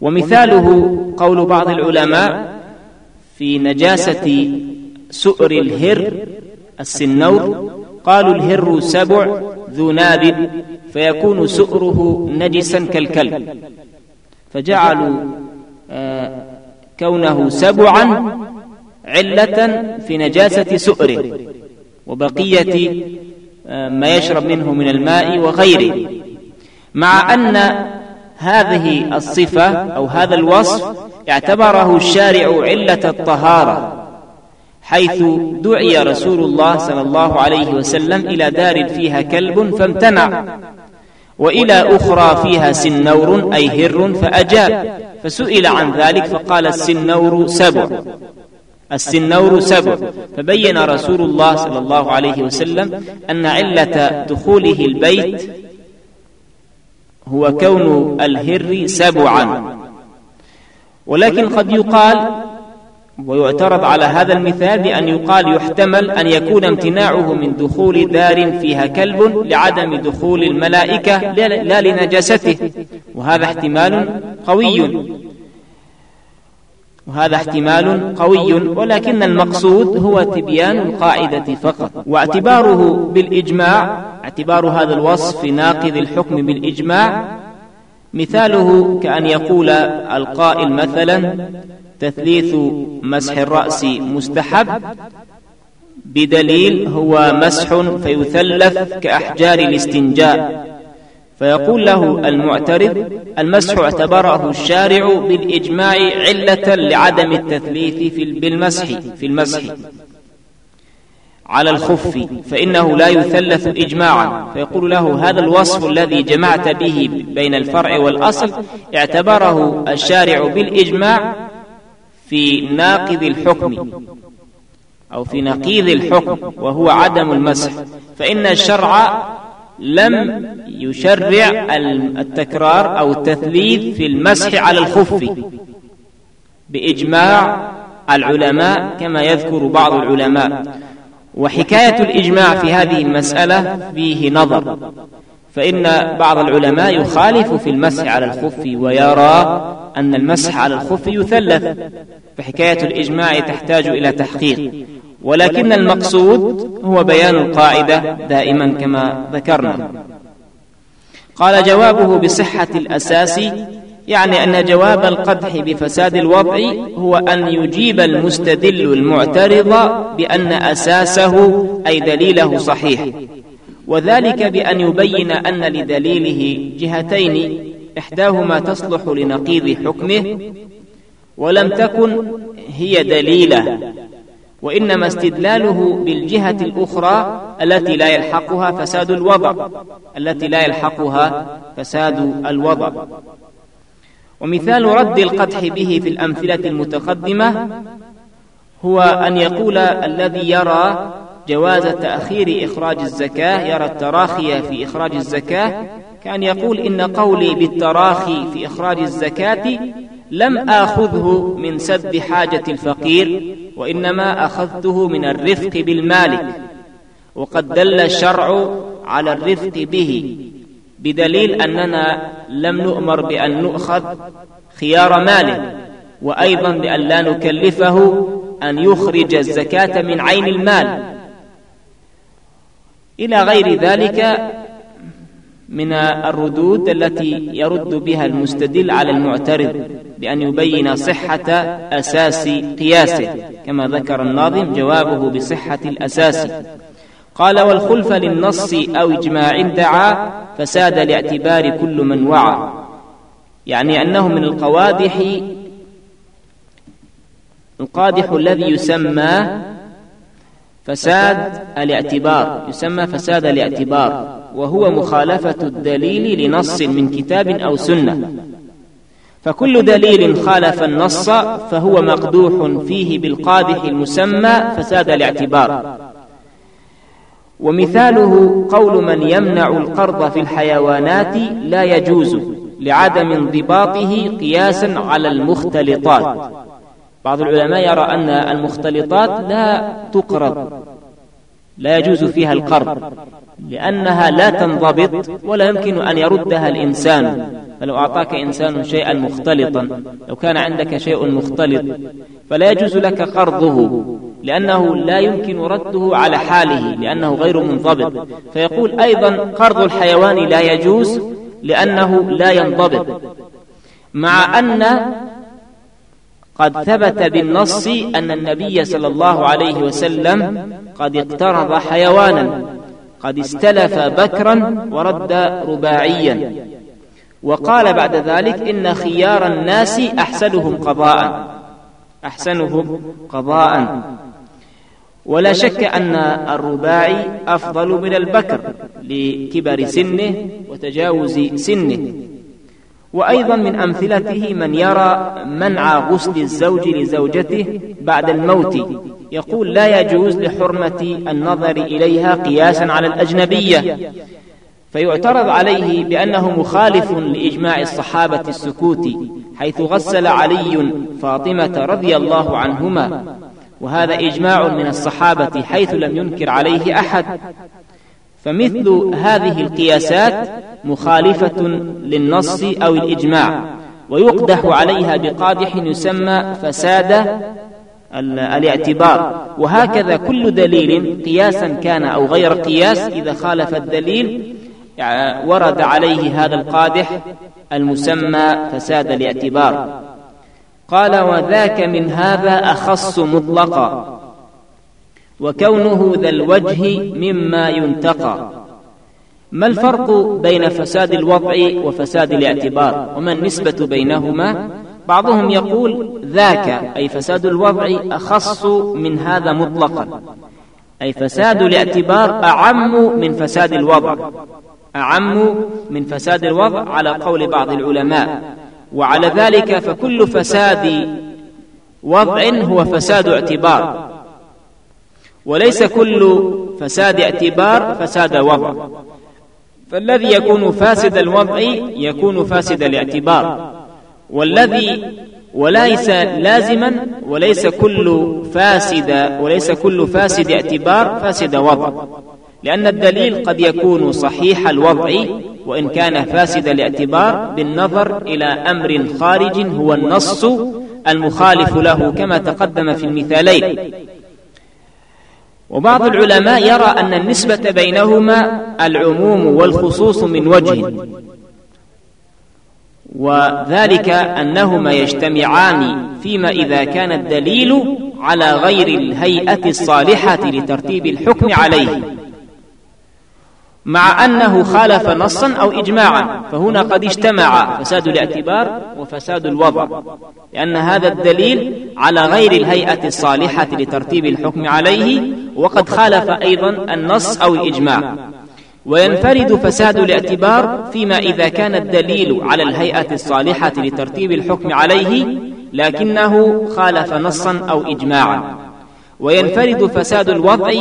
ومثاله قول بعض العلماء في نجاسة سؤر الهر السنور قالوا الهر سبع ذو ناب فيكون سؤره نجسا كالكلب. فجعلوا آه، كونه سبعا علة في نجاسة سؤره وبقية آه، ما يشرب منه من الماء وغيره. مع أن هذه الصفة أو هذا الوصف اعتبره الشارع علة الطهارة حيث دعي رسول الله صلى الله عليه وسلم إلى دار فيها كلب فامتنع وإلى أخرى فيها سنور أي هر فأجاب فسئل عن ذلك فقال السنور سبع السنور سبع فبين رسول الله صلى الله عليه وسلم أن علة دخوله البيت هو كون الهر سبعا. ولكن قد يقال ويعترض على هذا المثال بأن يقال يحتمل أن يكون امتناعه من دخول دار فيها كلب لعدم دخول الملائكة لا لنجاسته وهذا احتمال قوي. وهذا احتمال قوي ولكن المقصود هو تبيان القاعدة فقط. واعتباره بالإجماع اعتبار هذا الوصف ناقض الحكم بالإجماع. مثاله كأن يقول القائل مثلا تثليث مسح الرأس مستحب. بدليل هو مسح فيثلث كأحجار الاستنجاء. فيقول له المعترض المسح اعتبره الشارع بالإجماع علة لعدم التثليث في بالمسح في المسح. على الخف فإنه لا يثلث إجماعا فيقول له هذا الوصف الذي جمعت به بين الفرع والأصل اعتبره الشارع بالإجماع في ناقض الحكم أو في نقيض الحكم وهو عدم المسح. فإن الشرع لم يشرع التكرار أو التثليث في المسح على الخف. بإجماع العلماء كما يذكر بعض العلماء. وحكاية الإجماع في هذه المسألة فيه نظر. فإن بعض العلماء يخالف في المسح على الخف ويرى أن المسح على الخف يثلث. فحكاية الإجماع تحتاج إلى تحقيق. ولكن المقصود هو بيان القاعدة دائما كما ذكرنا. قال جوابه بصحة الأساس يعني أن جواب القدح بفساد الوضع هو أن يجيب المستدل المعترض بأن أساسه أي دليله صحيح. وذلك بأن يبين أن لدليله جهتين إحداهما تصلح لنقيض حكمه ولم تكن هي دليلة. وإنما استدلاله بالجهة الأخرى التي لا يلحقها فساد الوضع. التي لا يلحقها فساد الوضع. ومثال رد القدح به في الأمثلة المتقدمة هو أن يقول الذي يرى جواز تأخير إخراج الزكاة يرى التراخي في إخراج الزكاة كان يقول إن قولي بالتراخي في إخراج الزكاة لم آخذه من سد حاجة الفقير وإنما أخذته من الرفق بالمالك وقد دل الشرع على الرفق به. بدليل أننا لم نؤمر بأن نؤخذ خيار ماله وأيضا بأن لا نكلفه أن يخرج الزكاة من عين المال. إلى غير ذلك من الردود التي يرد بها المستدل على المعترض بأن يبين صحة أساس قياسه. كما ذكر الناظم جوابه بصحة الأساس. قال والخلف للنص أو إجماع دعا فساد لاعتبار كل من وعى. يعني أنه من القوادح القادح الذي يسمى فساد الاعتبار يسمى فساد الاعتبار وهو مخالفة الدليل لنص من كتاب أو سنة. فكل دليل خالف النص فهو مقدوح فيه بالقادح المسمى فساد الاعتبار. ومثاله قول من يمنع القرض في الحيوانات لا يجوز لعدم انضباطه قياسا على المختلطات. بعض العلماء يرى أن المختلطات لا تقرض لا يجوز فيها القرض لأنها لا تنضبط ولا يمكن أن يردها الإنسان. فلو أعطاك إنسان شيئا مختلطا لو كان عندك شيء مختلط فلا يجوز لك قرضه لأنه لا يمكن رده على حاله لأنه غير منضبط. فيقول أيضا قرض الحيوان لا يجوز لأنه لا ينضبط مع أن قد ثبت بالنص أن النبي صلى الله عليه وسلم قد اقترض حيوانا قد استلف بكرا ورد رباعيا. وقال بعد ذلك إن خيار الناس أحسنهم قضاء أحسنهم قضاء. ولا شك أن الرباعي أفضل من البكر لكبر سنه وتجاوز سنه. وأيضا من أمثلته من يرى منع غسل الزوج لزوجته بعد الموت. يقول لا يجوز لحرمة النظر إليها قياسا على الأجنبية. فيعترض عليه بأنه مخالف لإجماع الصحابة السكوت حيث غسل علي فاطمة رضي الله عنهما وهذا إجماع من الصحابة حيث لم ينكر عليه أحد. فمثل هذه القياسات مخالفة للنص أو الإجماع ويقدح عليها بقادح يسمى فساد الاعتبار. وهكذا كل دليل قياسا كان أو غير قياس إذا خالف الدليل ورد عليه هذا القادح المسمى فساد الاعتبار. قال وذاك من هذا أخص مطلقا. وكونه ذا الوجه مما ينتقى. ما الفرق بين فساد الوضع وفساد الاعتبار؟ وما النسبة بينهما؟ بعضهم يقول ذاك أي فساد الوضع أخص من هذا مطلقا. أي فساد الاعتبار أعم من فساد الوضع. أعم من فساد الوضع على قول بعض العلماء. وعلى ذلك فكل فساد وضع هو فساد اعتبار. وليس كل فساد اعتبار فساد وضع. فالذي يكون فاسد الوضع يكون فاسد الاعتبار. والذي وليس لازما وليس كل فاسد وليس كل فاسد اعتبار فاسد وضع. لأن الدليل قد يكون صحيح الوضع وإن كان فاسد الاعتبار بالنظر إلى أمر خارج هو النص المخالف له كما تقدم في المثالين. وبعض العلماء يرى أن النسبة بينهما العموم والخصوص من وجه. وذلك أنهما يجتمعان فيما إذا كان الدليل على غير الهيئة الصالحة لترتيب الحكم عليه. مع أنه خالف نصا أو إجماعا فهنا قد اجتمع فساد الاعتبار وفساد الوضع لأن هذا الدليل على غير الهيئة الصالحة لترتيب الحكم عليه وقد خالف أيضا النص أو الإجماع. وينفرد فساد الاعتبار فيما إذا كان الدليل على الهيئة الصالحة لترتيب الحكم عليه لكنه خالف نصا أو إجماعا. وينفرد فساد الوضع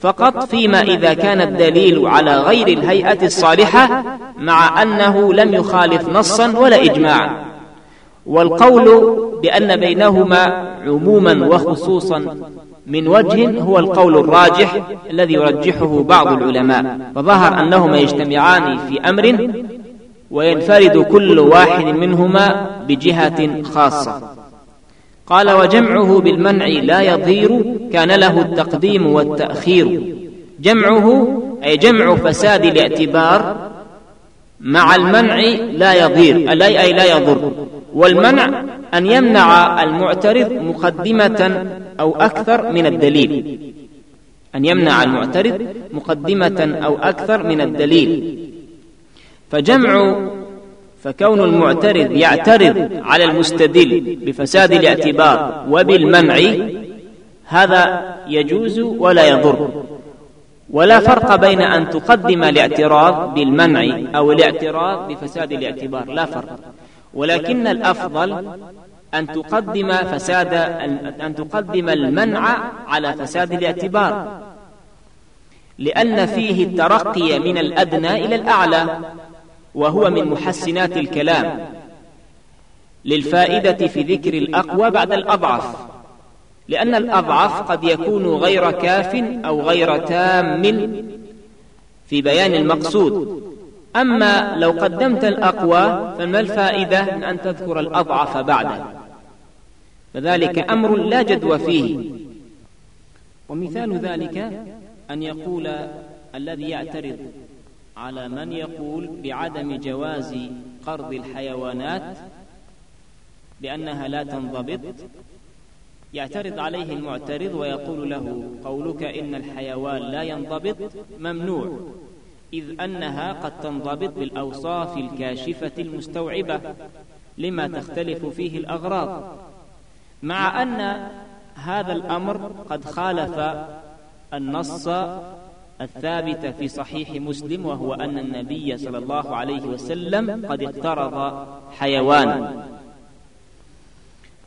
فقط فيما إذا كان الدليل على غير الهيئة الصالحة مع أنه لم يخالف نصا ولا إجماعا. والقول بأن بينهما عموما وخصوصا من وجه هو القول الراجح الذي يرجحه بعض العلماء. فظهر أنهما يجتمعان في أمر وينفرد كل واحد منهما بجهة خاصة. قال وجمعه بالمنع لا يضير كان له التقديم والتأخير. جمعه أي جمع فساد الاعتبار مع المنع لا يضير أي لا يضر. والمنع أن يمنع المعترض مقدمة أو أكثر من الدليل. أن يمنع المعترض مقدمة أو أكثر من الدليل. فجمع فكون المعترض يعترض على المستدل بفساد الاعتبار وبالمنع هذا يجوز ولا يضر. ولا فرق بين أن تقدم الاعتراض بالمنع أو الاعتراض بفساد الاعتبار لا فرق. ولكن الأفضل أن تقدم فساد أن تقدم المنع على فساد الاعتبار. لأن فيه الترقي من الأدنى إلى الأعلى. وهو من محسنات الكلام. للفائدة في ذكر الأقوى بعد الأضعف. لأن الأضعف قد يكون غير كاف أو غير تام في بيان المقصود. أما لو قدمت الأقوى فما الفائدة من أن تذكر الأضعف بعده؟ فذلك أمر لا جدوى فيه. ومثال ذلك أن يقول الذي يعترض على من يقول بعدم جواز قرض الحيوانات لأنها لا تنضبط؟ يعترض عليه المعترض ويقول له قولك إن الحيوان لا ينضبط ممنوع إذ أنها قد تنضبط بالأوصاف الكاشفة المستوعبة لما تختلف فيه الأغراض مع أن هذا الأمر قد خالف النص الثابت في صحيح مسلم وهو أن النبي صلى الله عليه وسلم قد اقترض حيوانا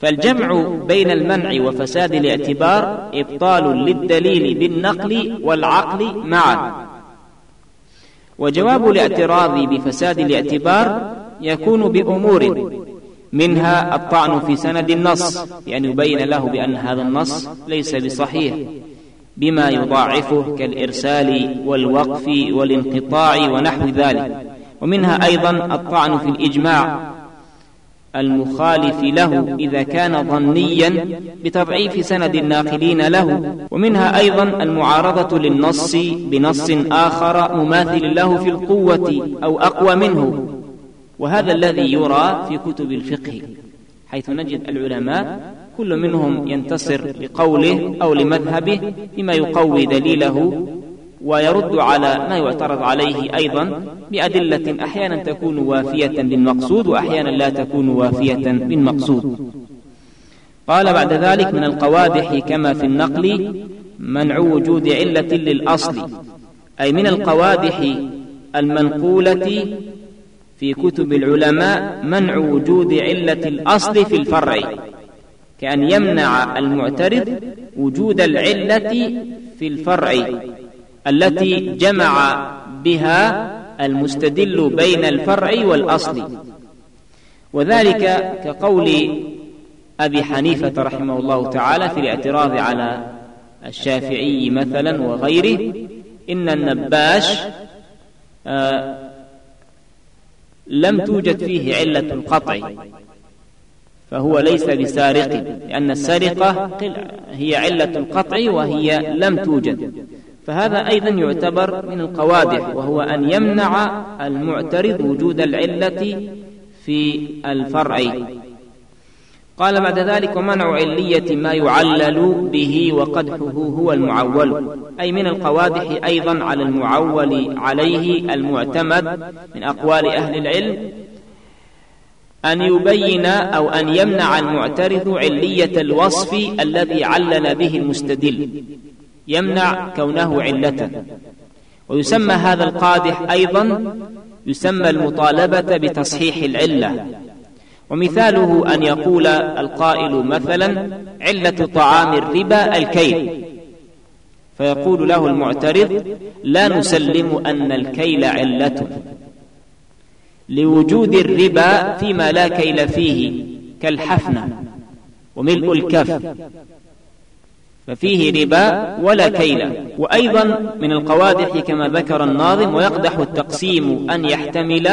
فالجمع بين المنع وفساد الاعتبار إبطال للدليل بالنقل والعقل معا. وجواب الاعتراض بفساد الاعتبار يكون بأمور منها الطعن في سند النص بأن يبين له بأن هذا النص ليس بصحيح. بما يضاعفه كالإرسال والوقف والانقطاع ونحو ذلك. ومنها أيضا الطعن في الإجماع المخالف له إذا كان ظنيا بتضعيف سند الناقلين له. ومنها أيضا المعارضة للنص بنص آخر مماثل له في القوة أو أقوى منه. وهذا الذي يرى في كتب الفقه حيث نجد العلماء كل منهم ينتصر لقوله أو لمذهبه بما يقوي دليله ويرد على ما يعترض عليه أيضا بأدلة أحيانا تكون وافية للمقصود وأحيانا لا تكون وافية للمقصود. قال بعد ذلك من القوادح كما في النقل منع وجود علة للأصل أي من القوادح المنقولة في كتب العلماء منع وجود علة الأصل في الفرع. كأن يمنع المعترض وجود العلة في الفرع التي جمع بها المستدل بين الفرع والأصل. وذلك كقول أبي حنيفة رحمه الله تعالى في الاعتراض على الشافعي مثلا وغيره إن النباش آه لم توجد فيه علة القطع فهو ليس بسارق لأن السرقة هي علة القطع وهي لم توجد. فهذا أيضا يعتبر من القوادح وهو أن يمنع المعترض وجود العلة في الفرع. قال بعد ذلك ومنع علية ما يعلل به وقدحه هو المعول. أي من القوادح أيضا على المعول عليه المعتمد من أقوال أهل العلم. أن يبين أو أن يمنع المعترض علية الوصف الذي علل به المستدل. يمنع كونه علة. ويسمى هذا القادح أيضا يسمى المطالبة بتصحيح العلة. ومثاله أن يقول القائل مثلا علة طعام الربا الكيل. فيقول له المعترض لا نسلم أن الكيل علة. لوجود الربا فيما لا كيل فيه كالحفنة وملء الكف. ففيه ربا ولا كيل. وأيضا من القوادح كما ذكر الناظم ويقدح التقسيم أن يحتمل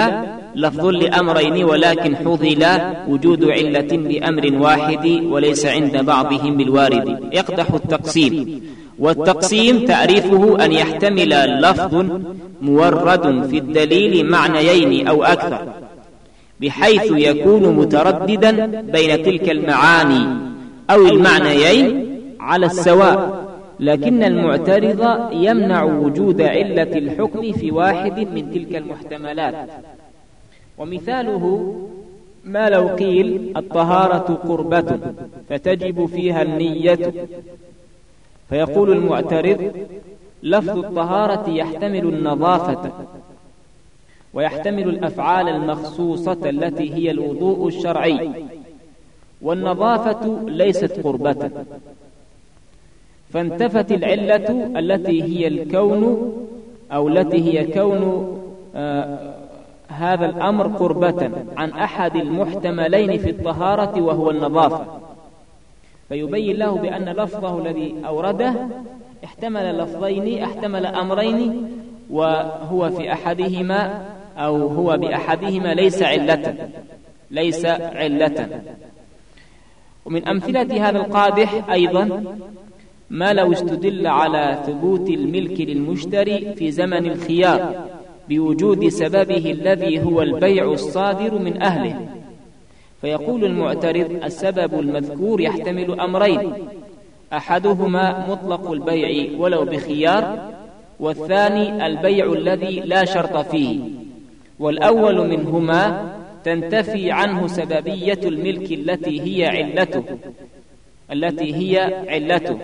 لفظ لأمرين ولكن حضل وجود علة بأمر واحد وليس عند بعضهم بالوارد. يقدح التقسيم. والتقسيم تعريفه أن يحتمل لفظ مورد في الدليل معنيين أو أكثر بحيث يكون مترددا بين تلك المعاني أو المعنيين على السواء لكن المعترض يمنع وجود علة الحكم في واحد من تلك المحتملات. ومثاله ما لو قيل الطهارة قربة فتجب فيها النية فيقول المعترض لفظ الطهارة يحتمل النظافة ويحتمل الأفعال المخصوصة التي هي الوضوء الشرعي والنظافة ليست قربة. فانتفت العلة التي هي الكون أو التي هي كون آه هذا الأمر قربة عن أحد المحتملين في الطهارة وهو النظافة. فيبين له بأن لفظه الذي أورده احتمل لفظين احتمل أمرين وهو في أحدهما أو هو بأحدهما ليس علة ليس علة. ومن أمثلة هذا القادح أيضا ما لو استدل على ثبوت الملك للمشتري في زمن الخيار بوجود سببه الذي هو البيع الصادر من أهله. فيقول المعترض السبب المذكور يحتمل أمرين أحدهما مطلق البيع ولو بخيار والثاني البيع الذي لا شرط فيه والأول منهما تنتفي عنه سببية الملك التي هي علته التي هي علته.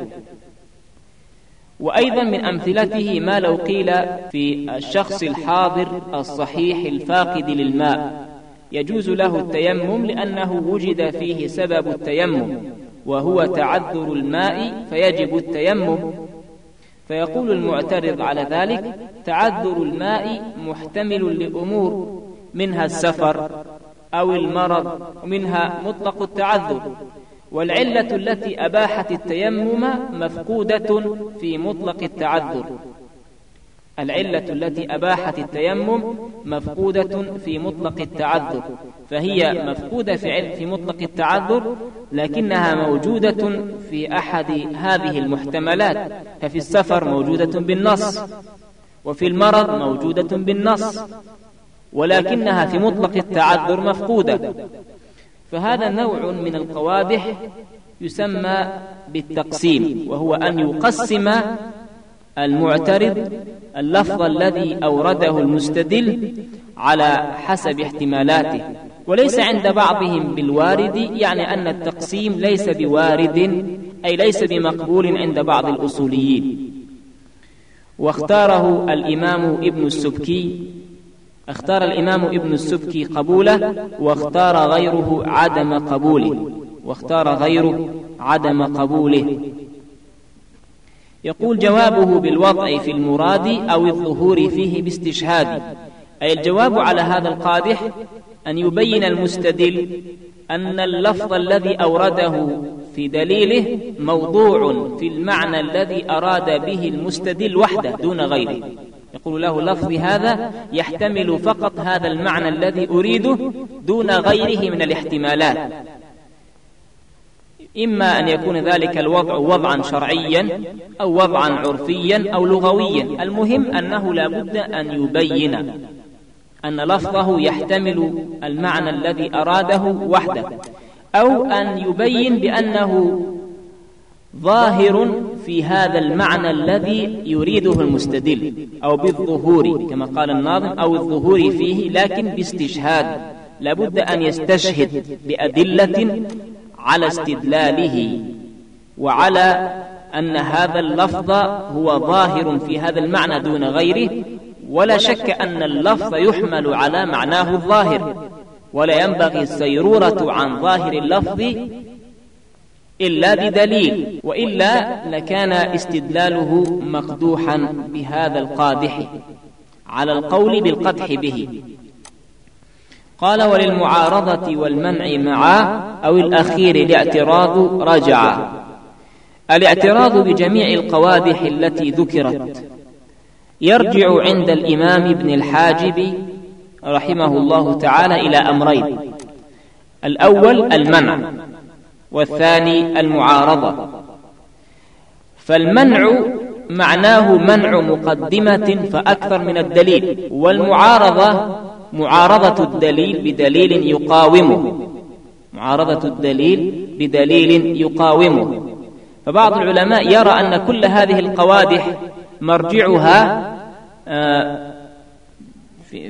وأيضا من أمثلته ما لو قيل في الشخص الحاضر الصحيح الفاقد للماء. يجوز له التيمم لأنه وجد فيه سبب التيمم وهو تعذر الماء فيجب التيمم. فيقول المعترض على ذلك تعذر الماء محتمل لأمور منها السفر أو المرض ومنها مطلق التعذر. والعلة التي أباحت التيمم مفقودة في مطلق التعذر. العلة التي أباحت التيمم مفقودة في مطلق التعذر فهي مفقودة في, مطلق التعذر لكنها موجودة في أحد هذه المحتملات ففي السفر موجودة بالنص وفي المرض موجودة بالنص ولكنها في مطلق التعذر مفقودة. فهذا نوع من القوادح يسمى بالتقسيم وهو أن يقسم المعترض اللفظ الذي أورده المستدل على حسب احتمالاته وليس عند بعضهم بالوارد يعني أن التقسيم ليس بوارد أي ليس بمقبول عند بعض الأصوليين. واختاره الإمام ابن السبكي اختار الإمام ابن السبكي قبوله واختار غيره عدم قبوله واختار غيره عدم قبوله. يقول جوابه بالوضع في المراد أو الظهور فيه باستشهاد. أي الجواب على هذا القادح أن يبين المستدل أن اللفظ الذي أورده في دليله موضوع في المعنى الذي أراد به المستدل وحده دون غيره. يقول له لفظي هذا يحتمل فقط هذا المعنى الذي أريده دون غيره من الاحتمالات. إما أن يكون ذلك الوضع وضعا شرعيا أو وضعا عرفيا أو لغويا. المهم أنه لا بد أن يبين أن لفظه يحتمل المعنى الذي أراده وحده أو أن يبين بأنه ظاهر في هذا المعنى الذي يريده المستدل أو بالظهور كما قال الناظم أو الظهور فيه لكن باستشهاد. لابد أن يستشهد بأدلة على استدلاله وعلى أن هذا اللفظ هو ظاهر في هذا المعنى دون غيره ولا شك أن اللفظ يحمل على معناه الظاهر ولا ينبغي السيرورة عن ظاهر اللفظ إلا بدليل وإلا لكان استدلاله مقدوحا بهذا القادح على القول بالقدح به. قال وللمعارضة والمنع معا أو الأخير الاعتراض رجع. الاعتراض بجميع القوادح التي ذكرت. يرجع عند الإمام ابن الحاجب رحمه الله تعالى إلى أمرين. الأول المنع والثاني المعارضة. فالمنع معناه منع مقدمة فأكثر من الدليل والمعارضة معارضة الدليل بدليل يقاومه معارضة الدليل بدليل يقاومه فبعض العلماء يرى أن كل هذه القوادح مرجعها آه،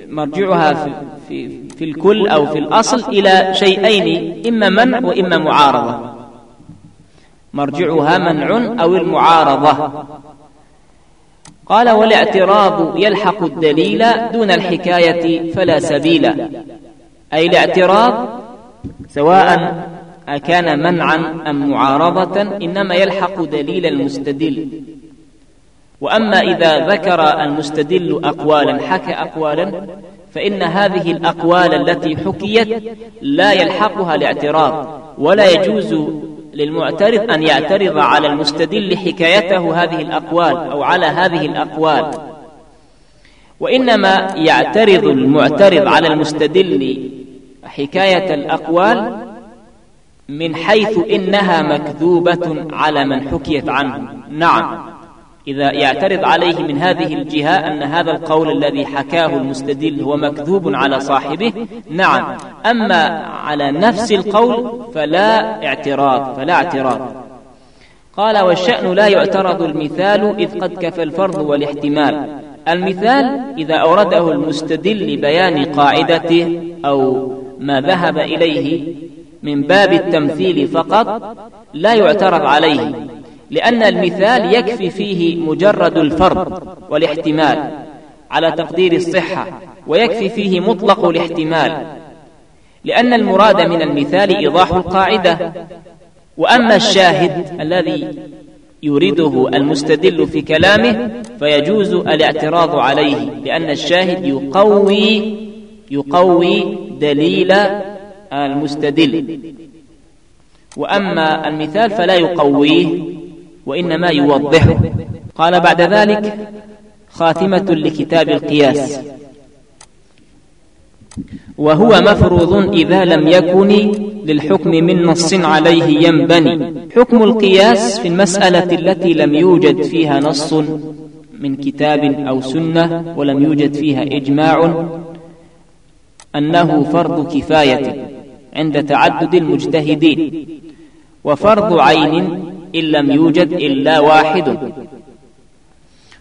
مرجعها في, في, في الكل أو في الأصل إلى شيئين إما منع وإما معارضة. مرجعها منع أو المعارضة. قال والاعتراض يلحق الدليل دون الحكاية فلا سبيل. أي الاعتراض سواء أكان منعا أم معارضة إنما يلحق دليل المستدل. وأما إذا ذكر المستدل أقوالا حكى أقوالا فإن هذه الأقوال التي حكيت لا يلحقها الاعتراض ولا يجوز للمعترض أن يعترض على المستدل حكايته هذه الأقوال أو على هذه الأقوال. وإنما يعترض المعترض على المستدل حكاية الأقوال من حيث إنها مكذوبة على من حكيت عنه. نعم. إذا يعترض عليه من هذه الجهة أن هذا القول الذي حكاه المستدل هو مكذوب على صاحبه؟ نعم. أما على نفس القول فلا اعتراض فلا اعتراض. قال والشأن لا يعترض المثال إذ قد كفى الفرض والاحتمال. المثال إذا أورده المستدل لبيان قاعدته أو ما ذهب إليه من باب التمثيل فقط لا يعترض عليه. لأن المثال يكفي فيه مجرد الفرض والاحتمال على تقدير الصحة ويكفي فيه مطلق الاحتمال. لأن المراد من المثال إيضاح القاعدة. وأما الشاهد الذي يريده المستدل في كلامه فيجوز الاعتراض عليه لأن الشاهد يقوي يقوي دليل المستدل. وأما المثال فلا يقويه. وإنما يوضحه. قال بعد ذلك خاتمة لكتاب القياس. وهو مفروض إذا لم يكن للحكم من نص عليه ينبني. حكم القياس في المسألة التي لم يوجد فيها نص من كتاب أو سنة ولم يوجد فيها إجماع أنه فرض كفاية عند تعدد المجتهدين. وفرض عين إن لم يوجد إلا واحد.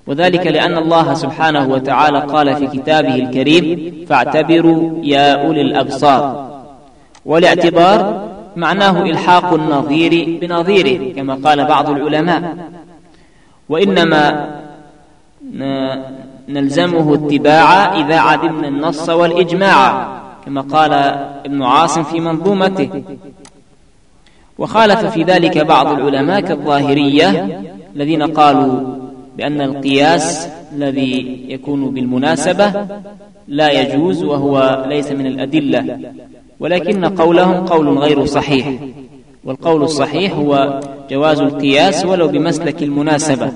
وذلك لأن الله سبحانه وتعالى قال في كتابه الكريم فاعتبروا يا أولي الأبصار. والاعتبار معناه إلحاق النظير بنظيره كما قال بعض العلماء. وإنما نلزمه اتباعا إذا عدمنا النص والإجماع كما قال ابن عاصم في منظومته. وخالف في ذلك بعض العلماء كالظاهرية الذين قالوا بأن القياس الذي يكون بالمناسبة لا يجوز وهو ليس من الأدلة. ولكن قولهم قول غير صحيح. والقول الصحيح هو جواز القياس ولو بمسلك المناسبة.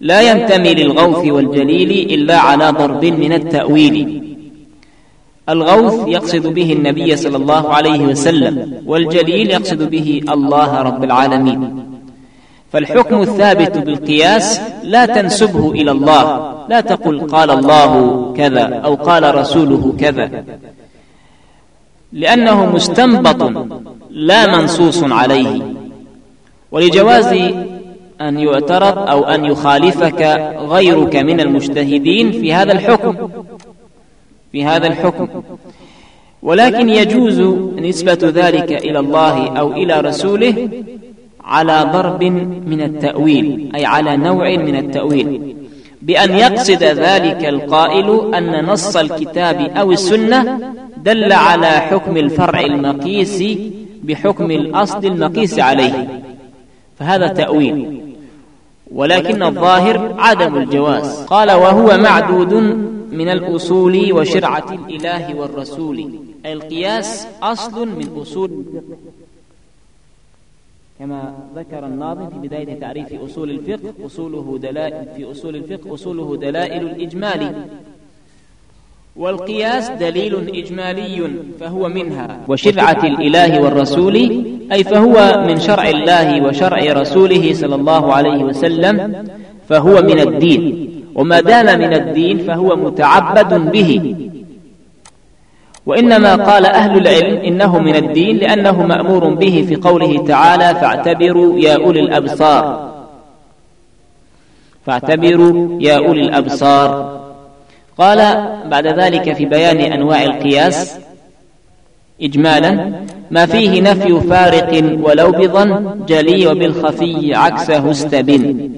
لا ينتمي للغوث والجليل إلا على ضرب من التأويل. الغوث يقصد به النبي صلى الله عليه وسلم والجليل يقصد به الله رب العالمين. فالحكم الثابت بالقياس لا تنسبه إلى الله لا تقل قال الله كذا أو قال رسوله كذا. لأنه مستنبط لا منصوص عليه. ولجواز أن يعترض أو أن يخالفك غيرك من المجتهدين في هذا الحكم. في هذا الحكم. ولكن يجوز نسبة ذلك إلى الله أو إلى رسوله على ضرب من التأويل أي على نوع من التأويل. بأن يقصد ذلك القائل أن نص الكتاب أو السنة دل على حكم الفرع المقيس بحكم الأصل المقيس عليه. فهذا تأويل. ولكن الظاهر عدم الجواز. قال وهو معدود من الأصول وشرعة الإله والرسول. أي القياس أصل من أصول. كما ذكر الناظم في بداية تعريف أصول الفقه أصوله دلائل في أصول الفقه أصوله دلائل الإجمال. والقياس دليل إجمالي فهو منها. وشرعة الإله والرسول أي فهو من شرع الله وشرع رسوله صلى الله عليه وسلم فهو من الدين. وما دام من الدين فهو متعبد به. وإنما قال أهل العلم إنه من الدين لأنه مأمور به في قوله تعالى فاعتبروا يا أولي الأبصار. فاعتبروا يا أولي الأبصار. قال بعد ذلك في بيان أنواع القياس إجمالا ما فيه نفي فارق ولو بظن جلي وبالخفي عكسه استبن.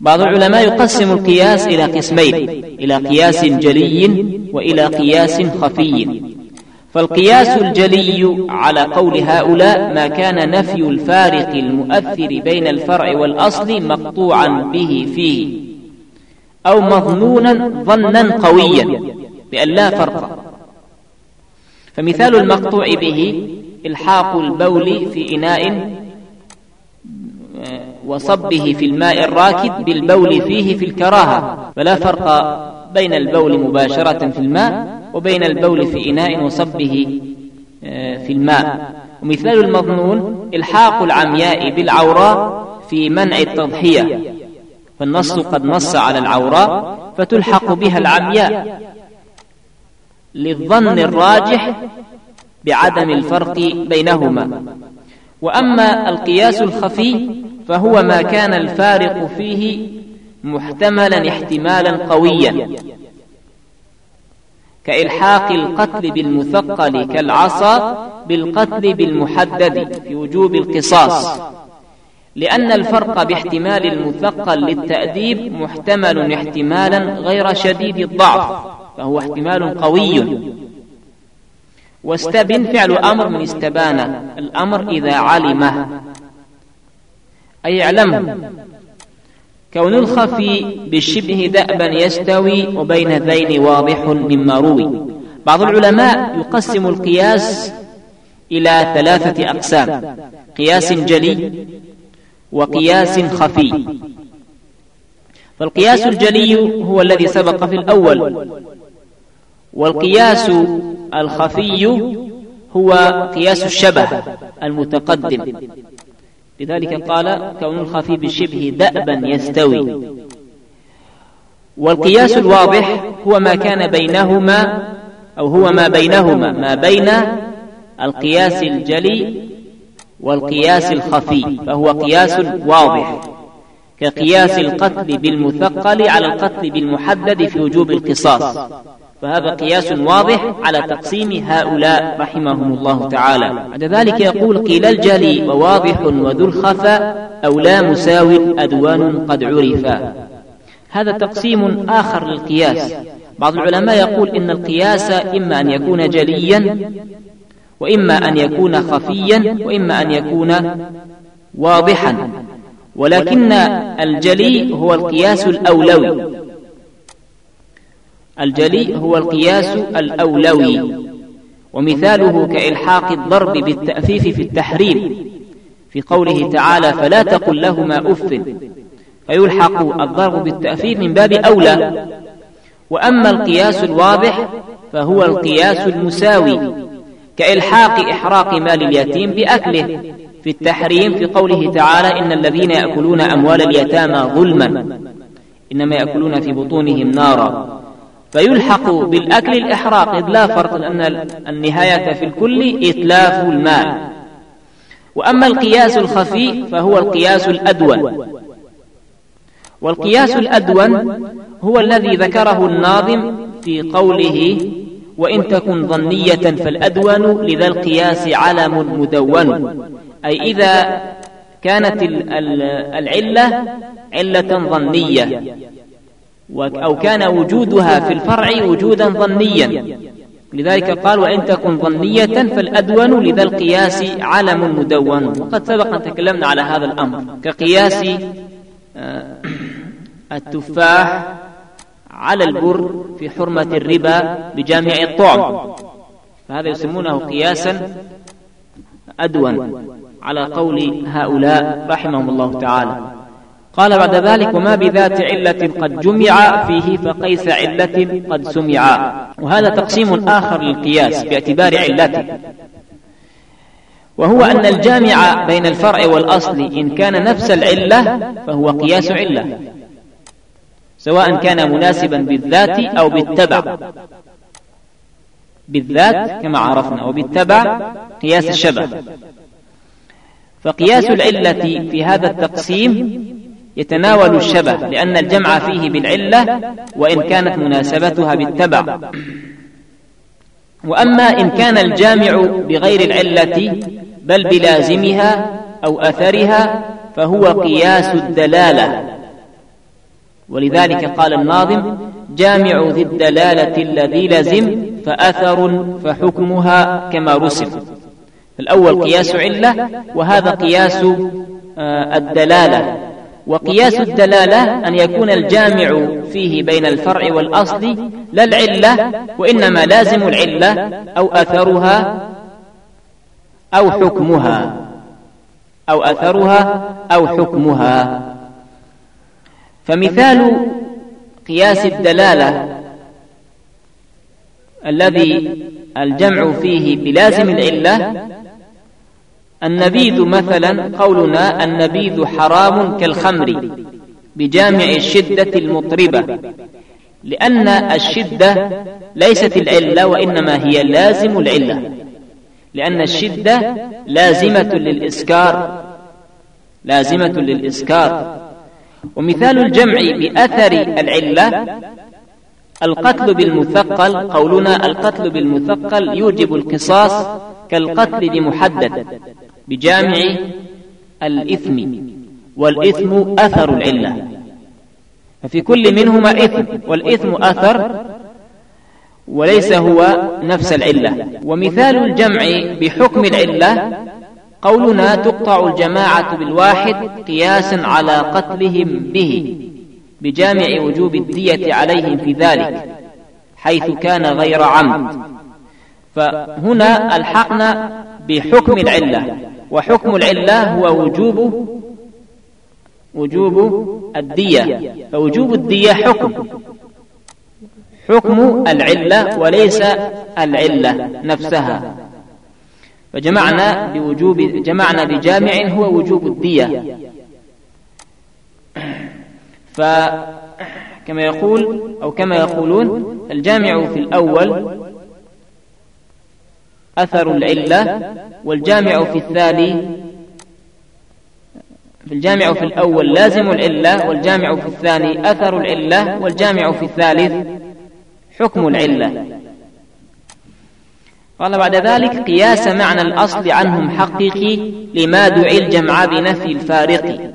بعض العلماء يقسم القياس إلى قسمين إلى قياس جلي وإلى قياس خفي. فالقياس الجلي على قول هؤلاء ما كان نفي الفارق المؤثر بين الفرع والأصل مقطوعا به فيه أو مظنونا ظنا قويا بأن لا فرق. فمثال المقطوع به إلحاق البول في إناء وصبه في الماء الراكد بالبول فيه في الكراهة فلا فرق بين البول مباشرة في الماء وبين البول في إناء وصبه آه، في الماء. ومثال المظنون إلحاق العمياء بالعوراء في منع التضحية. فالنص قد نص على العوراء فتلحق بها العمياء. للظن الراجح بعدم الفرق بينهما. وأما القياس الخفي فهو ما كان الفارق فيه محتملا احتمالا قويا. كإلحاق القتل بالمثقل كالعصا بالقتل بالمحدد في وجوب القصاص. لأن الفرق باحتمال المثقل للتأديب محتمل احتمالا غير شديد الضعف فهو احتمال قوي. واستبن فعل أمر من استبان الأمر إذا علمه. أي اعلمه كون الخفي بالشبه دأبا يستوي وبين ذين واضح مما روي. بعض العلماء يقسم القياس إلى ثلاثة أقسام قياس جلي وقياس خفي. فالقياس الجلي هو الذي سبق في الأول والقياس الخفي هو قياس الشبه المتقدم. لذلك قال كون الخفي بالشبه دأبا يستوي. والقياس الواضح هو ما كان بينهما أو هو ما بينهما ما بين القياس الجلي والقياس الخفي فهو قياس واضح كقياس القتل بالمثقل على القتل بالمحدد في وجوب القصاص. فهذا قياس واضح على تقسيم هؤلاء رحمهم الله تعالى. بعد ذلك يقول قيل الجلي وواضح وذو الخفا أو لا مساو أدوان قد عرفا. هذا تقسيم آخر للقياس. بعض العلماء يقول إن القياس إما أن يكون جليا وإما أن يكون خفيا وإما أن يكون واضحا. ولكن الجلي هو القياس الأولوي. الجلي هو القياس الأولوي ومثاله كإلحاق الضرب بالتأفيف في التحريم. في قوله تعالى فلا تقل لهما أف فيلحق الضرب بالتأفيف من باب أولى. وأما القياس الواضح فهو القياس المساوي كإلحاق إحراق مال اليتيم بأكله. في التحريم في قوله تعالى إن الذين يأكلون أموال اليتامى ظلما إنما يأكلون في بطونهم نارا. فيلحق بالأكل الإحراق. إذ لا فرق لأن النهاية في الكل إتلاف المال. وأما القياس الخفي فهو القياس الأدون. والقياس الأدون هو الذي ذكره الناظم في قوله وإن تكن ظنية فالأدون لذا القياس علم مدون. أي إذا كانت العلة علة ظنية. أو كان وجودها في الفرع وجودا ظنيا. لذلك قال وإن تكن ظنية فالأدون لذا القياس علم مدون. وقد سبق أن تكلمنا على هذا الأمر. كقياس آه، التفاح على البر في حرمة الربا بجامع الطعم. فهذا يسمونه قياسا أدون. على قول هؤلاء رحمهم الله تعالى. قال بعد ذلك وما بذات علة قد جمع فيه فقيس علة قد سمع. وهذا تقسيم آخر للقياس باعتبار علته وهو أن الجامع بين الفرع والأصل إن كان نفس العلة فهو قياس علة سواء كان مناسبا بالذات أو بالتبع. بالذات كما عرفنا وبالتبع قياس الشبه. فقياس العلة في هذا التقسيم يتناول الشبه لأن الجمع فيه بالعلة وإن كانت مناسبتها بالتبع. وأما إن كان الجامع بغير العلة بل بلازمها أو أثرها فهو قياس الدلالة. ولذلك قال الناظم جامع ذي الدلالة الذي لزم فأثر فحكمها كما رسم. الأول قياس علة وهذا قياس آه، الدلالة. وقياس الدلالة أن يكون الجامع فيه بين الفرع والأصل لا العلة وإنما لازم العلة أو أثرها أو حكمها. أو أثرها أو حكمها. فمثال قياس الدلالة الذي الجمع فيه بلازم العلة النبيذ مثلا قولنا النبيذ حرام كالخمر بجامع الشدة المطربة. لأن الشدة ليست العلة وإنما هي لازم العلة. لأن الشدة لازمة للإسكار لازمة للإسكار ومثال الجمع بأثر العلة. القتل بالمثقل. قولنا القتل بالمثقل يوجب القصاص كالقتل بمحدد. بجامع الإثم والإثم أثر العلة. ففي كل منهما إثم والإثم أثر وليس هو نفس العلة. ومثال الجمع بحكم العلة قولنا تقطع الجماعة بالواحد قياسا على قتلهم به بجامع وجوب الدية عليهم في ذلك حيث كان غير عمد. فهنا ألحقنا بحكم العلة. وحكم العلة هو وجوب وجوب الدية. فوجوب الدية حكم. حكم العلة وليس العلة نفسها. فجمعنا بوجوب جمعنا بجامع هو وجوب الدية. فكما يقول أو كما يقولون الجامع في الأول أثر العلة والجامع في الثاني في الجامع في الأول لازم العلة والجامع في الثاني أثر العلة والجامع في الثالث حكم العلة. قال بعد ذلك قياس معنى الأصل عنهم حقيقي لما دعي الجمع بنفي الفارق.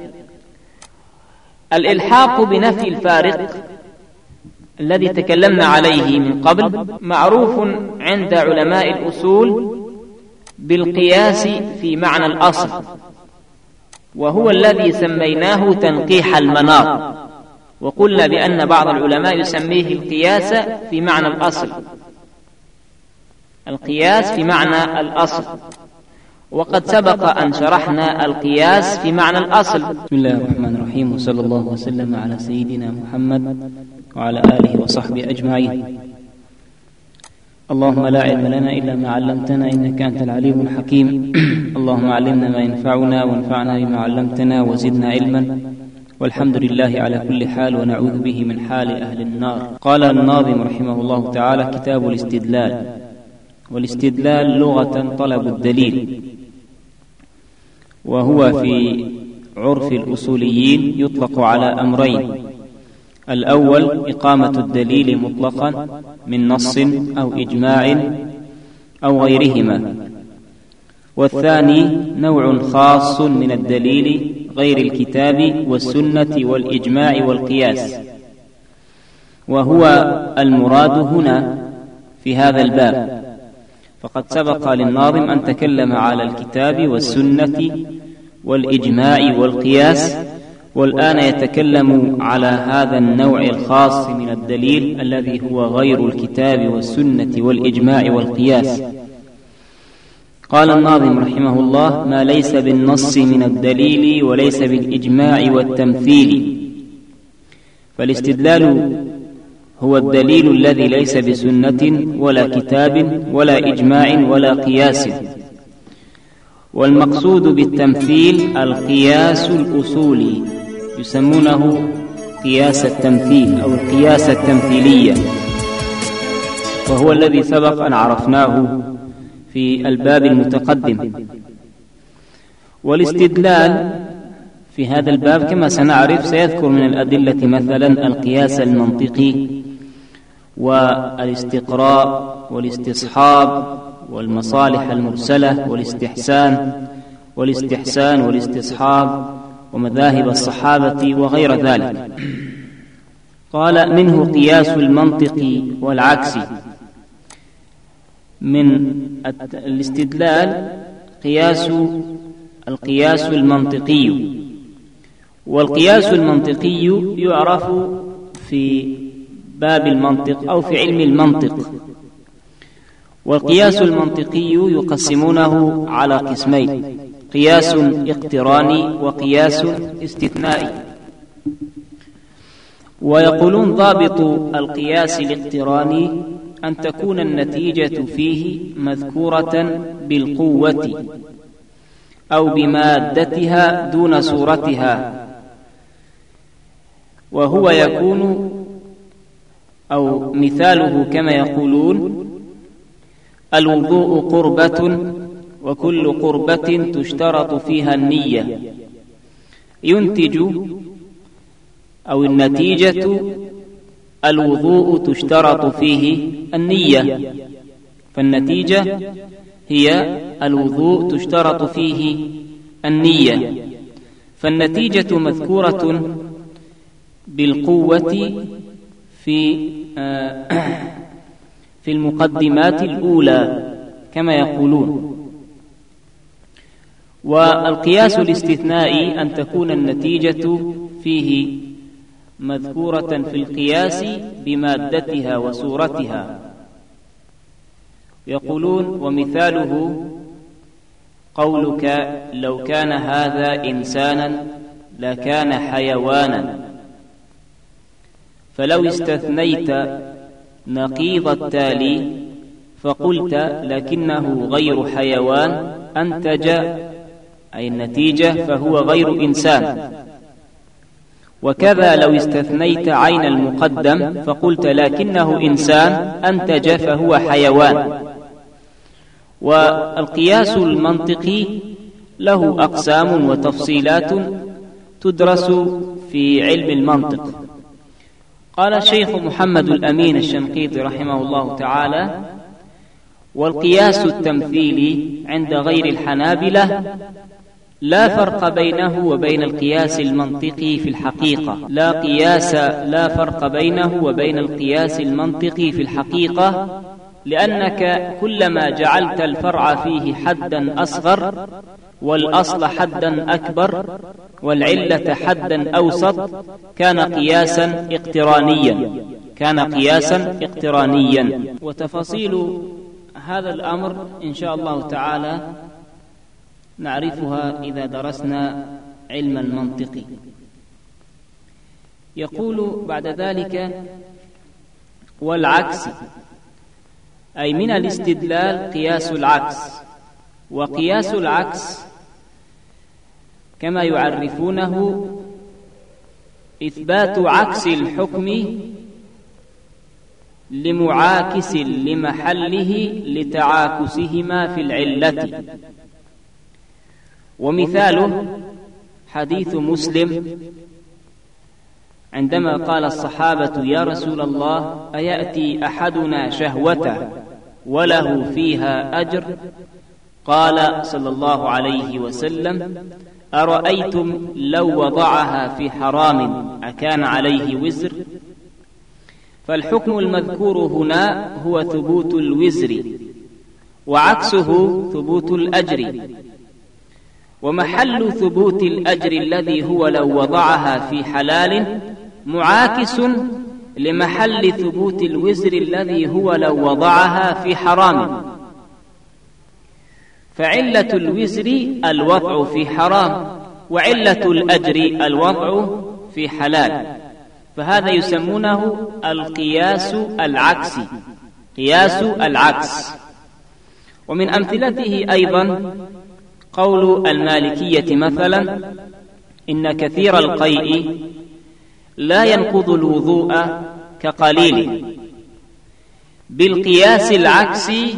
الإلحاق بنفي الفارق. الذي تكلمنا عليه من قبل معروف عند علماء الأصول بالقياس في معنى الأصل وهو الذي سميناه تنقيح المناط وقلنا بأن بعض العلماء يسميه القياس في معنى الأصل. القياس في معنى الأصل. وقد سبق أن شرحنا القياس في معنى الأصل. بسم الله الرحمن الرحيم وصلى الله وسلم على سيدنا محمد وعلى آله وصحبه أجمعين. اللهم لا علم لنا إلا ما علمتنا إنك أنت العليم الحكيم. اللهم علمنا ما ينفعنا وانفعنا بما علمتنا وزدنا علما. والحمد لله على كل حال ونعوذ به من حال أهل النار. قال الناظم رحمه الله تعالى كتاب الاستدلال. والاستدلال لغة طلب الدليل. وهو في عرف الأصوليين يطلق على أمرين. الأول إقامة الدليل مطلقا من نص أو إجماع أو غيرهما. والثاني نوع خاص من الدليل غير الكتاب والسنة والإجماع والقياس. وهو المراد هنا في هذا الباب. فقد سبق للناظم أن تكلم على الكتاب والسنة والإجماع والقياس والآن يتكلم على هذا النوع الخاص من الدليل الذي هو غير الكتاب والسنة والإجماع والقياس. قال الناظم رحمه الله ما ليس بالنص من الدليل وليس بالإجماع والتمثيل. فالاستدلال هو الدليل الذي ليس بسنة ولا كتاب ولا إجماع ولا قياس. والمقصود بالتمثيل القياس الأصولي. يسمونه قياس التمثيل أو القياس التمثيلية وهو الذي سبق أن عرفناه في الباب المتقدم. والاستدلال في هذا الباب كما سنعرف سيذكر من الأدلة مثلا القياس المنطقي والاستقراء والاستصحاب والمصالح المرسلة والاستحسان والاستحسان والاستصحاب ومذاهب الصحابة وغير ذلك. قال منه قياس المنطق والعكس. من الاستدلال قياس القياس المنطقي. والقياس المنطقي يعرف في باب المنطق أو في علم المنطق. والقياس المنطقي يقسمونه على قسمين. قياس اقتراني وقياس استثنائي ويقولون ضابط القياس الاقتراني أن تكون النتيجة فيه مذكورة بالقوة أو بمادتها دون صورتها. وهو يكون أو مثاله كما يقولون الوضوء قربة وكل قربة تشترط فيها النية. ينتج أو النتيجة الوضوء تشترط فيه النية. فالنتيجة هي الوضوء تشترط فيه النية. فالنتيجة مذكورة بالقوة في آه، في المقدمات الأولى كما يقولون. والقياس الاستثنائي أن تكون النتيجة فيه مذكورة في القياس بمادتها وصورتها. يقولون ومثاله قولك لو كان هذا إنسانا لكان حيوانا. فلو استثنيت نقيض التالي فقلت لكنه غير حيوان أنتج أي النتيجة فهو غير إنسان. وكذا لو استثنيت عين المقدم فقلت لكنه إنسان أنتج فهو حيوان. والقياس المنطقي له أقسام وتفصيلات تدرس في علم المنطق. قال الشيخ محمد الأمين الشنقيطي رحمه الله تعالى والقياس التمثيلي عند غير الحنابلة لا فرق بينه وبين القياس المنطقي في الحقيقة. لا قياس لا فرق بينه وبين القياس المنطقي في الحقيقة لأنك كلما جعلت الفرع فيه حدا أصغر والأصل حدا أكبر والعلة حدا أوسط كان قياسا اقترانيا. كان قياسا اقترانيا. وتفاصيل هذا الأمر إن شاء الله تعالى نعرفها إذا درسنا علم المنطق. يقول بعد ذلك والعكس. أي من الاستدلال قياس العكس. وقياس العكس كما يعرفونه إثبات عكس الحكم لمعاكس لمحله لتعاكسهما في العلة. ومثاله حديث مسلم عندما قال الصحابة يا رسول الله أيأتي أحدنا شهوته وله فيها أجر قال صلى الله عليه وسلم أرأيتم لو وضعها في حرام أكان عليه وزر؟ فالحكم المذكور هنا هو ثبوت الوزر وعكسه ثبوت الأجر. ومحل ثبوت الأجر الذي هو لو وضعها في حلال معاكس لمحل ثبوت الوزر الذي هو لو وضعها في حرام. فعلة الوزر الوضع في حرام وعلة الأجر الوضع في حلال. فهذا يسمونه القياس العكسي قياس العكس. ومن أمثلته أيضا قول المالكية مثلا إن كثير القيء لا ينقض الوضوء كقليل بالقياس العكسي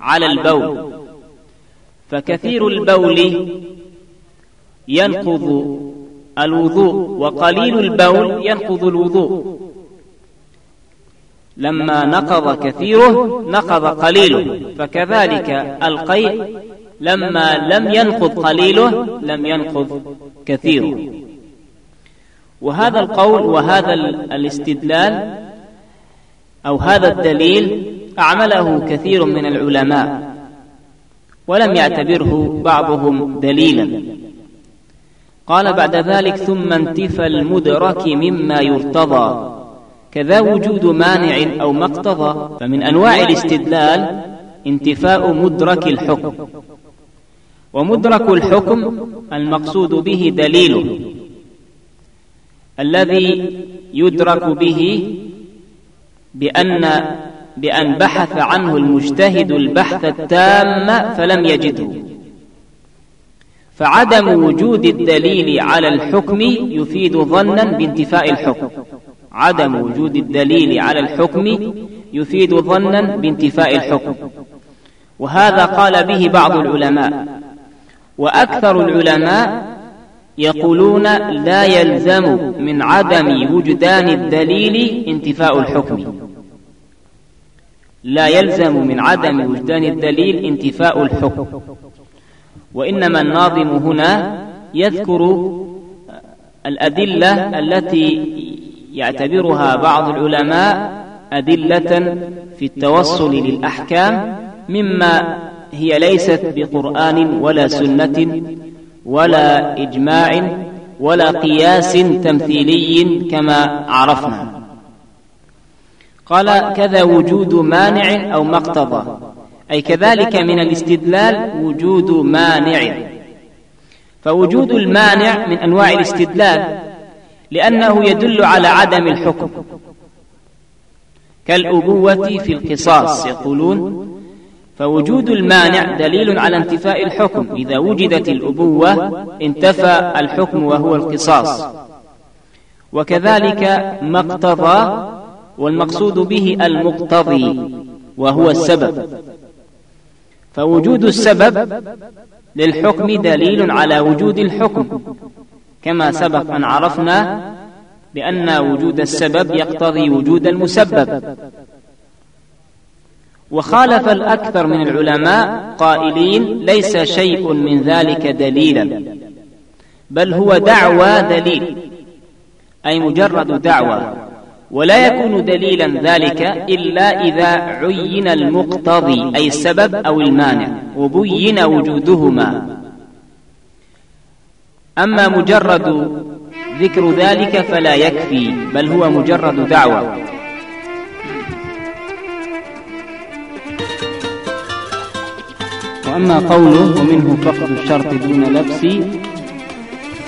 على البول فكثير البول ينقض الوضوء وقليل البول ينقض الوضوء. لما نقض كثيره نقض قليله فكذلك القيء لما لم ينقض قليله لم ينقض كثيره. وهذا القول وهذا الاستدلال أو هذا الدليل أعمله كثير من العلماء ولم يعتبره بعضهم دليلا. قال بعد ذلك ثم انتفى المدرك مما يرتضى. كذا وجود مانع أو مقتضى. فمن أنواع الاستدلال انتفاء مدرك الحكم. ومدرك الحكم المقصود به دليله. الذي يدرك به بأن بأن بحث عنه المجتهد البحث التام فلم يجده. فعدم وجود الدليل على الحكم يفيد ظنا بانتفاء الحكم. عدم وجود الدليل على الحكم يفيد ظنا بانتفاء الحكم. وهذا قال به بعض العلماء. وأكثر العلماء يقولون لا يلزم من عدم وجدان الدليل انتفاء الحكم. لا يلزم من عدم وجدان الدليل انتفاء الحكم. وإنما الناظم هنا يذكر الأدلة التي يعتبرها بعض العلماء أدلة في التوصل للأحكام مما هي ليست بقرآن ولا سنة ولا إجماع ولا قياس تمثيلي كما عرفنا. قال كذا وجود مانع أو مقتضى. أي كذلك من الاستدلال وجود مانع. فوجود المانع من أنواع الاستدلال لأنه يدل على عدم الحكم. كالأبوة في القصاص يقولون فوجود المانع دليل على انتفاء الحكم. إذا وجدت الأبوة انتفى الحكم وهو القصاص. وكذلك ما اقتضى والمقصود به المقتضي وهو السبب. فوجود السبب للحكم دليل على وجود الحكم. كما سبق أن عرفنا بأن وجود السبب يقتضي وجود المسبب. وخالف الأكثر من العلماء قائلين ليس شيء من ذلك دليلا بل هو دعوى دليل أي مجرد دعوى ولا يكون دليلا ذلك إلا إذا عين المقتضي أي السبب أو المانع وبين وجودهما. أما مجرد ذكر ذلك فلا يكفي بل هو مجرد دعوة وأما قوله ومنه فقد الشرط دون لبس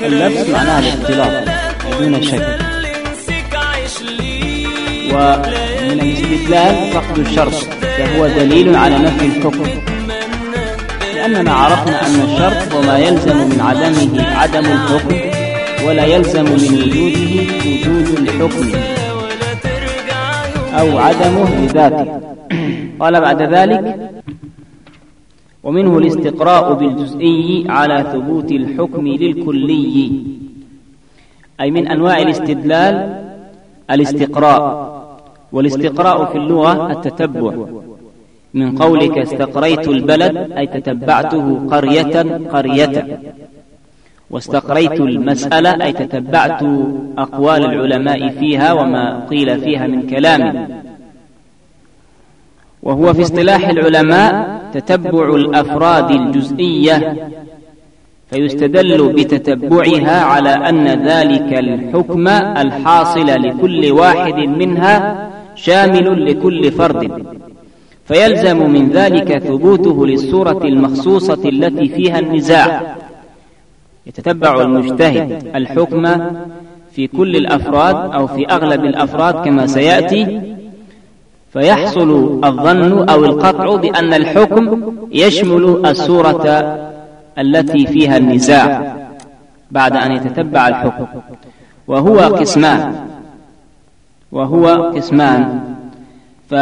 اللبس معناه الاختلاط دون شك. ومن الاستدلال فقد الشرط فهو دليل على نفي الحكم. لأننا عرفنا أن الشرط وما يلزم من عدمه عدم الحكم ولا يلزم من وجوده وجود الحكم أو عدمه لذاته. قال بعد ذلك ومنه الاستقراء بالجزئي على ثبوت الحكم للكلي. أي من أنواع الاستدلال الاستقراء والاستقراء في اللغة التتبع. من قولك استقريت البلد أي تتبعته قرية قرية. واستقريت المسألة أي تتبعت أقوال العلماء فيها وما قيل فيها من كلام. وهو في اصطلاح العلماء تتبع الأفراد الجزئية فيستدل بتتبعها على أن ذلك الحكم الحاصل لكل واحد منها شامل لكل فرد فيلزم من ذلك ثبوته للصورة المخصوصة التي فيها النزاع. يتتبع المجتهد الحكم في كل الأفراد أو في أغلب الأفراد كما سيأتي فيحصل الظن أو القطع بأن الحكم يشمل السورة التي فيها النزاع بعد أن يتتبع الحكم. وهو قسمان. وهو قسمان. ف